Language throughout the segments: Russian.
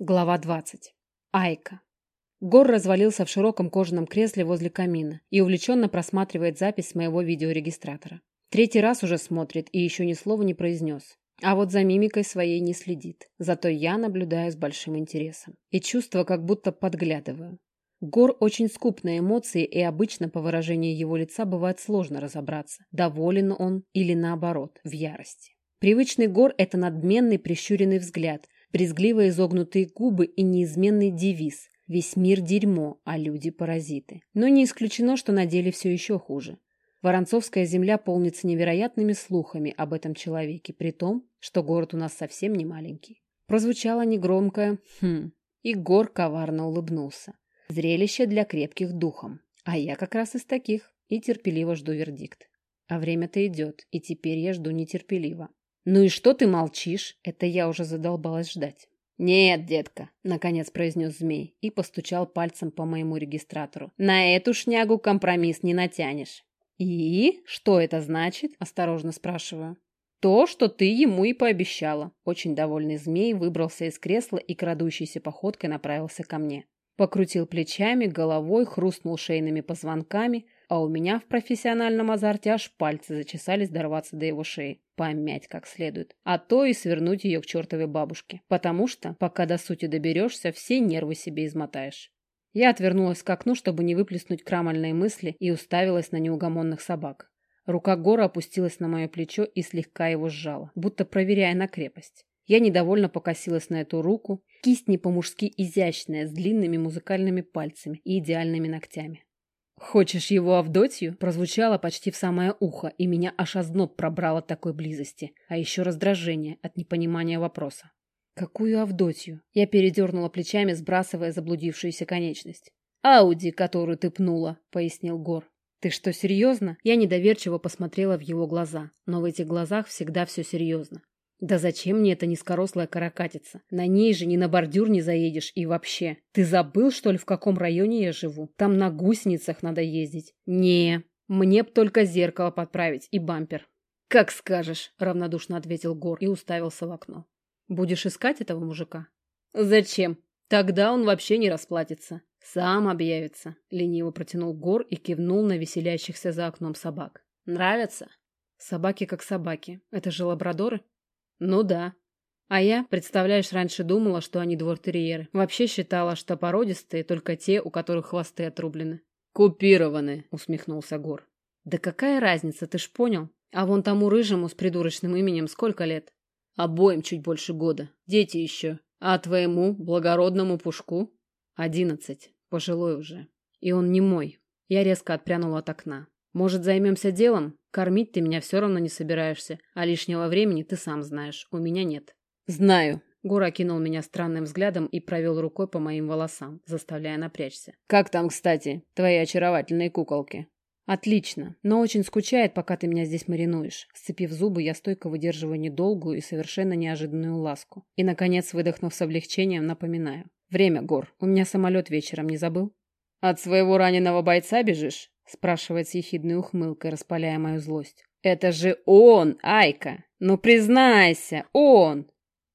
Глава 20. Айка. Гор развалился в широком кожаном кресле возле камина и увлеченно просматривает запись моего видеорегистратора. Третий раз уже смотрит и еще ни слова не произнес. А вот за мимикой своей не следит. Зато я наблюдаю с большим интересом. И чувство, как будто подглядываю. Гор очень скуп на эмоции, и обычно по выражению его лица бывает сложно разобраться, доволен он или наоборот, в ярости. Привычный Гор – это надменный прищуренный взгляд, брезгливо изогнутые губы и неизменный девиз «Весь мир дерьмо, а люди паразиты». Но не исключено, что на деле все еще хуже. Воронцовская земля полнится невероятными слухами об этом человеке, при том, что город у нас совсем не маленький. Прозвучало негромкое «хм», и коварно улыбнулся. Зрелище для крепких духом. А я как раз из таких и терпеливо жду вердикт. А время-то идет, и теперь я жду нетерпеливо. «Ну и что ты молчишь?» Это я уже задолбалась ждать. «Нет, детка», — наконец произнес змей и постучал пальцем по моему регистратору. «На эту шнягу компромисс не натянешь». «И? Что это значит?» — осторожно спрашиваю. «То, что ты ему и пообещала». Очень довольный змей выбрался из кресла и крадущейся походкой направился ко мне. Покрутил плечами, головой, хрустнул шейными позвонками, а у меня в профессиональном азарте аж пальцы зачесались дорваться до его шеи, помять как следует, а то и свернуть ее к чертовой бабушке, потому что, пока до сути доберешься, все нервы себе измотаешь. Я отвернулась к окну, чтобы не выплеснуть крамольные мысли, и уставилась на неугомонных собак. Рука Гора опустилась на мое плечо и слегка его сжала, будто проверяя на крепость. Я недовольно покосилась на эту руку, кисть не по-мужски изящная, с длинными музыкальными пальцами и идеальными ногтями. «Хочешь его Авдотью?» прозвучало почти в самое ухо, и меня аж озноб пробрало такой близости, а еще раздражение от непонимания вопроса. «Какую Авдотью?» Я передернула плечами, сбрасывая заблудившуюся конечность. «Ауди, которую ты пнула», — пояснил Гор. «Ты что, серьезно?» Я недоверчиво посмотрела в его глаза, но в этих глазах всегда все серьезно. Да зачем мне эта низкорослая каракатица? На ней же ни на бордюр не заедешь и вообще. Ты забыл, что ли, в каком районе я живу? Там на гусеницах надо ездить. Не, мне б только зеркало подправить и бампер. Как скажешь, равнодушно ответил Гор и уставился в окно. Будешь искать этого мужика? Зачем? Тогда он вообще не расплатится. Сам объявится. Лениво протянул Гор и кивнул на веселящихся за окном собак. Нравятся? Собаки как собаки. Это же лабрадоры? Ну да. А я, представляешь, раньше думала, что они двортерьеры. Вообще считала, что породистые только те, у которых хвосты отрублены. Купированы, усмехнулся Гор. Да какая разница, ты ж понял? А вон тому рыжему с придурочным именем сколько лет? Обоим чуть больше года. Дети еще. А твоему благородному пушку? Одиннадцать. Пожилой уже. И он не мой. Я резко отпрянула от окна. Может, займемся делом? Кормить ты меня все равно не собираешься, а лишнего времени ты сам знаешь, у меня нет. Знаю. Гора кинул меня странным взглядом и провел рукой по моим волосам, заставляя напрячься. Как там, кстати, твои очаровательные куколки? Отлично, но очень скучает, пока ты меня здесь маринуешь. Сцепив зубы, я стойко выдерживаю недолгую и совершенно неожиданную ласку. И, наконец, выдохнув с облегчением, напоминаю. Время, Гор. У меня самолет вечером, не забыл? От своего раненого бойца бежишь? Спрашивает с ехидной ухмылкой, распаляя мою злость. Это же он, Айка. Ну признайся, он.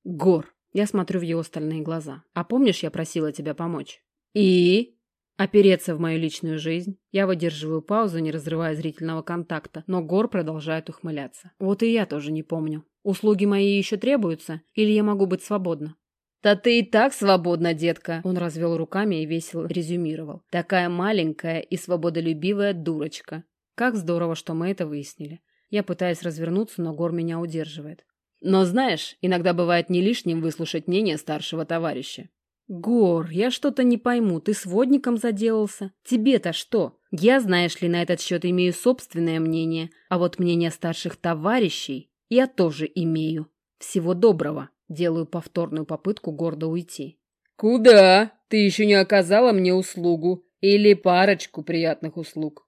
Гор. Я смотрю в его стальные глаза. А помнишь, я просила тебя помочь? И опереться в мою личную жизнь. Я выдерживаю паузу, не разрывая зрительного контакта, но Гор продолжает ухмыляться. Вот и я тоже не помню. Услуги мои еще требуются, или я могу быть свободна? «Да ты и так свободна, детка!» Он развел руками и весело резюмировал. «Такая маленькая и свободолюбивая дурочка. Как здорово, что мы это выяснили. Я пытаюсь развернуться, но Гор меня удерживает. Но знаешь, иногда бывает не лишним выслушать мнение старшего товарища. Гор, я что-то не пойму, ты сводником заделался? Тебе-то что? Я, знаешь ли, на этот счет имею собственное мнение, а вот мнение старших товарищей я тоже имею. Всего доброго. Делаю повторную попытку гордо уйти. «Куда? Ты еще не оказала мне услугу. Или парочку приятных услуг».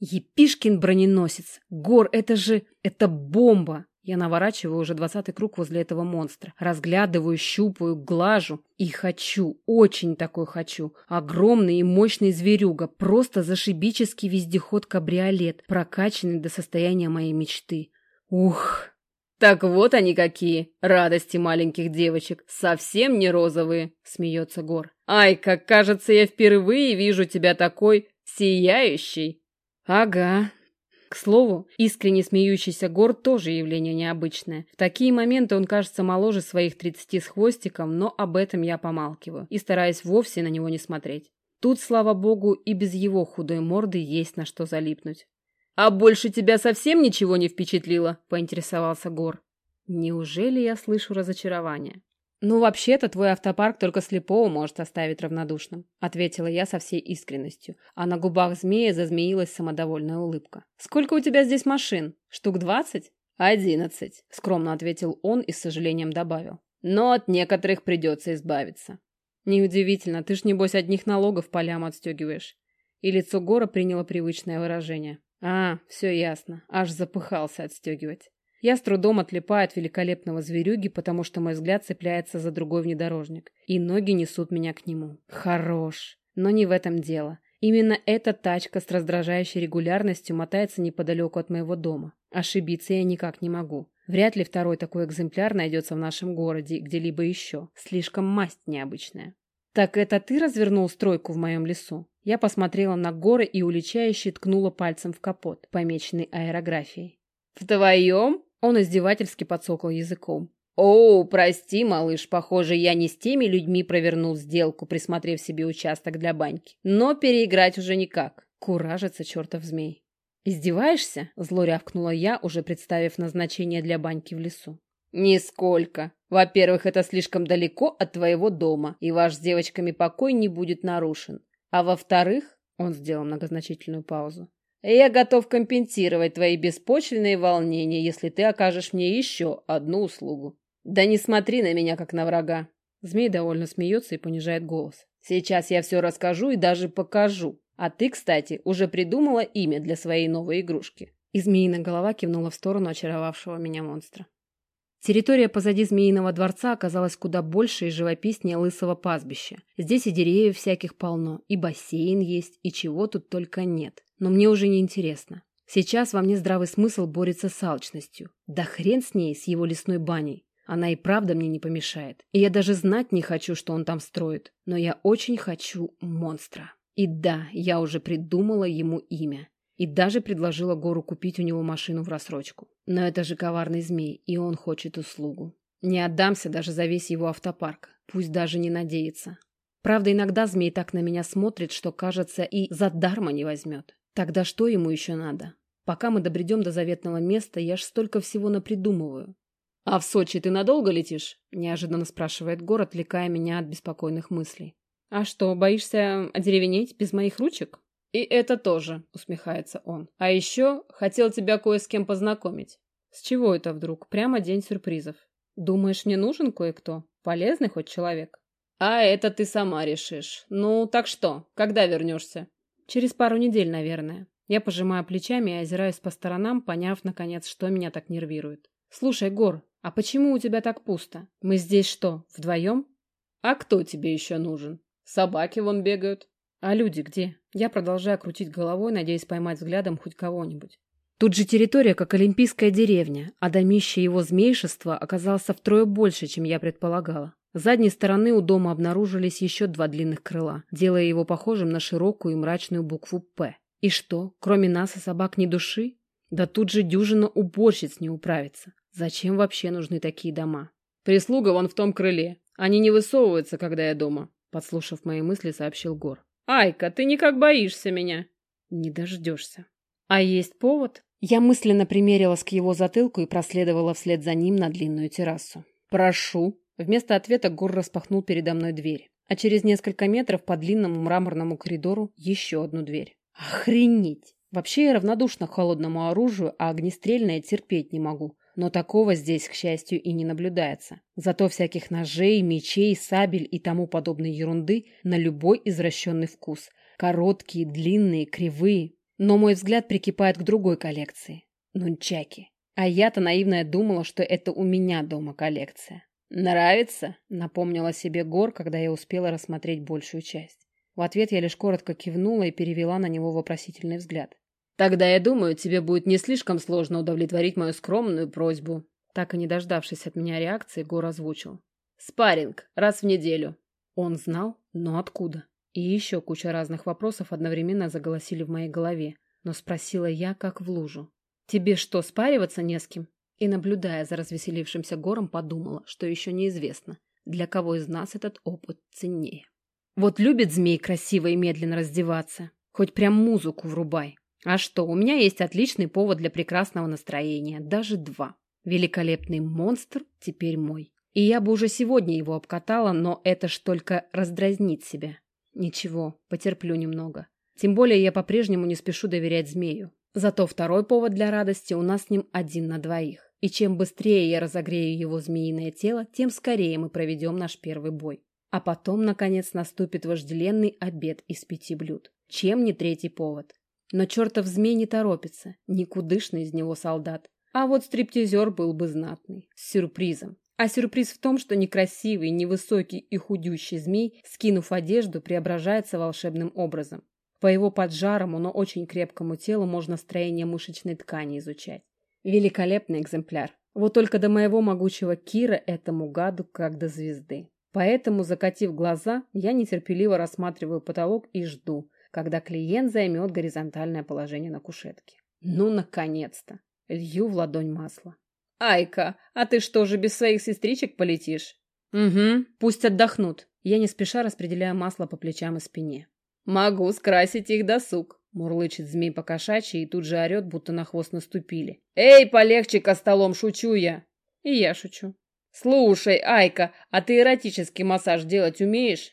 «Епишкин броненосец! Гор, это же... это бомба!» Я наворачиваю уже двадцатый круг возле этого монстра. Разглядываю, щупаю, глажу. И хочу, очень такой хочу. Огромный и мощный зверюга. Просто зашибический вездеход-кабриолет, прокачанный до состояния моей мечты. Ух! Так вот они какие, радости маленьких девочек, совсем не розовые, смеется Гор. Ай, как кажется, я впервые вижу тебя такой сияющий. Ага, к слову, искренне смеющийся Гор тоже явление необычное. В такие моменты он кажется моложе своих тридцати с хвостиком, но об этом я помалкиваю и стараюсь вовсе на него не смотреть. Тут, слава богу, и без его худой морды есть на что залипнуть. «А больше тебя совсем ничего не впечатлило?» – поинтересовался Гор. «Неужели я слышу разочарование?» «Ну, вообще-то, твой автопарк только слепого может оставить равнодушным», ответила я со всей искренностью, а на губах змея зазмеилась самодовольная улыбка. «Сколько у тебя здесь машин? Штук двадцать?» «Одиннадцать», — скромно ответил он и с сожалением добавил. «Но от некоторых придется избавиться». «Неудивительно, ты ж, небось, одних налогов полям отстегиваешь». И лицо Гора приняло привычное выражение. «А, все ясно, аж запыхался отстегивать». Я с трудом отлипаю от великолепного зверюги, потому что мой взгляд цепляется за другой внедорожник, и ноги несут меня к нему. Хорош. Но не в этом дело. Именно эта тачка с раздражающей регулярностью мотается неподалеку от моего дома. Ошибиться я никак не могу. Вряд ли второй такой экземпляр найдется в нашем городе где-либо еще. Слишком масть необычная. «Так это ты развернул стройку в моем лесу?» Я посмотрела на горы и уличающе ткнула пальцем в капот, помеченный аэрографией. «В твоем?» Он издевательски подсокал языком. «О, прости, малыш, похоже, я не с теми людьми провернул сделку, присмотрев себе участок для баньки. Но переиграть уже никак. Куражится чертов змей». «Издеваешься?» – зло рявкнула я, уже представив назначение для баньки в лесу. «Нисколько. Во-первых, это слишком далеко от твоего дома, и ваш с девочками покой не будет нарушен. А во-вторых, он сделал многозначительную паузу, я готов компенсировать твои беспочвенные волнения, если ты окажешь мне еще одну услугу. Да не смотри на меня, как на врага. Змей довольно смеется и понижает голос. Сейчас я все расскажу и даже покажу. А ты, кстати, уже придумала имя для своей новой игрушки. И змеиная голова кивнула в сторону очаровавшего меня монстра. Территория позади Змеиного дворца оказалась куда больше и живописнее лысого пастбища. Здесь и деревьев всяких полно, и бассейн есть, и чего тут только нет. Но мне уже не интересно. Сейчас во мне здравый смысл борется с алчностью. Да хрен с ней, с его лесной баней. Она и правда мне не помешает. И я даже знать не хочу, что он там строит. Но я очень хочу монстра. И да, я уже придумала ему имя. И даже предложила Гору купить у него машину в рассрочку. Но это же коварный змей, и он хочет услугу. Не отдамся даже за весь его автопарк. Пусть даже не надеется. Правда, иногда змей так на меня смотрит, что, кажется, и за дарма не возьмет. Тогда что ему еще надо? Пока мы добредем до заветного места, я ж столько всего напридумываю. — А в Сочи ты надолго летишь? — неожиданно спрашивает Гор, отвлекая меня от беспокойных мыслей. — А что, боишься одеревенеть без моих ручек? «И это тоже», — усмехается он. «А еще хотел тебя кое с кем познакомить». «С чего это вдруг? Прямо день сюрпризов. Думаешь, мне нужен кое-кто? Полезный хоть человек?» «А это ты сама решишь. Ну, так что, когда вернешься?» «Через пару недель, наверное». Я пожимаю плечами и озираюсь по сторонам, поняв, наконец, что меня так нервирует. «Слушай, Гор, а почему у тебя так пусто? Мы здесь что, вдвоем?» «А кто тебе еще нужен? Собаки вон бегают». А люди где? Я продолжаю крутить головой, надеясь поймать взглядом хоть кого-нибудь. Тут же территория, как олимпийская деревня, а домище его змейшества оказался втрое больше, чем я предполагала. С задней стороны у дома обнаружились еще два длинных крыла, делая его похожим на широкую и мрачную букву «П». И что, кроме нас и собак ни души? Да тут же дюжина уборщиц не управится. Зачем вообще нужны такие дома? Прислуга вон в том крыле. Они не высовываются, когда я дома, подслушав мои мысли, сообщил Гор. «Айка, ты никак боишься меня!» «Не дождешься». «А есть повод?» Я мысленно примерилась к его затылку и проследовала вслед за ним на длинную террасу. «Прошу». Вместо ответа Гор распахнул передо мной дверь, а через несколько метров по длинному мраморному коридору еще одну дверь. «Охренеть!» Вообще я равнодушна к холодному оружию, а огнестрельное терпеть не могу. Но такого здесь, к счастью, и не наблюдается. Зато всяких ножей, мечей, сабель и тому подобной ерунды на любой извращенный вкус. Короткие, длинные, кривые. Но мой взгляд прикипает к другой коллекции. Нунчаки. А я-то наивная думала, что это у меня дома коллекция. «Нравится?» — напомнила себе Гор, когда я успела рассмотреть большую часть. В ответ я лишь коротко кивнула и перевела на него вопросительный взгляд. Тогда, я думаю, тебе будет не слишком сложно удовлетворить мою скромную просьбу. Так и не дождавшись от меня реакции, Гор озвучил. Спарринг. Раз в неделю. Он знал, но откуда? И еще куча разных вопросов одновременно заголосили в моей голове. Но спросила я, как в лужу. «Тебе что, спариваться не с кем?» И, наблюдая за развеселившимся гором, подумала, что еще неизвестно, для кого из нас этот опыт ценнее. Вот любит змей красиво и медленно раздеваться. Хоть прям музыку врубай. А что, у меня есть отличный повод для прекрасного настроения. Даже два. Великолепный монстр теперь мой. И я бы уже сегодня его обкатала, но это ж только раздразнить себя. Ничего, потерплю немного. Тем более я по-прежнему не спешу доверять змею. Зато второй повод для радости у нас с ним один на двоих. И чем быстрее я разогрею его змеиное тело, тем скорее мы проведем наш первый бой. А потом, наконец, наступит вожделенный обед из пяти блюд. Чем не третий повод? Но чертов змей не торопится, никудышный из него солдат. А вот стриптизер был бы знатный, с сюрпризом. А сюрприз в том, что некрасивый, невысокий и худющий змей, скинув одежду, преображается волшебным образом. По его поджарому, но очень крепкому телу можно строение мышечной ткани изучать. Великолепный экземпляр. Вот только до моего могучего Кира этому гаду как до звезды. Поэтому, закатив глаза, я нетерпеливо рассматриваю потолок и жду, когда клиент займет горизонтальное положение на кушетке. Ну, наконец-то! Лью в ладонь масло. «Айка, а ты что же без своих сестричек полетишь?» «Угу, пусть отдохнут». Я не спеша распределяю масло по плечам и спине. «Могу скрасить их досуг», — мурлычет змей по кошачьи и тут же орет, будто на хвост наступили. «Эй, полегче ко столом, шучу я!» И я шучу. «Слушай, Айка, а ты эротический массаж делать умеешь?»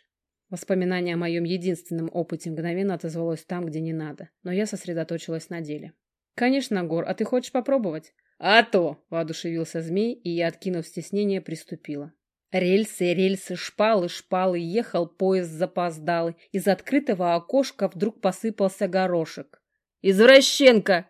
Воспоминание о моем единственном опыте мгновенно отозвалось там, где не надо, но я сосредоточилась на деле. «Конечно, Гор, а ты хочешь попробовать?» «А то!» — воодушевился змей, и я, откинув стеснение, приступила. Рельсы, рельсы, шпалы, шпалы, ехал поезд запоздалый. Из открытого окошка вдруг посыпался горошек. «Извращенка!»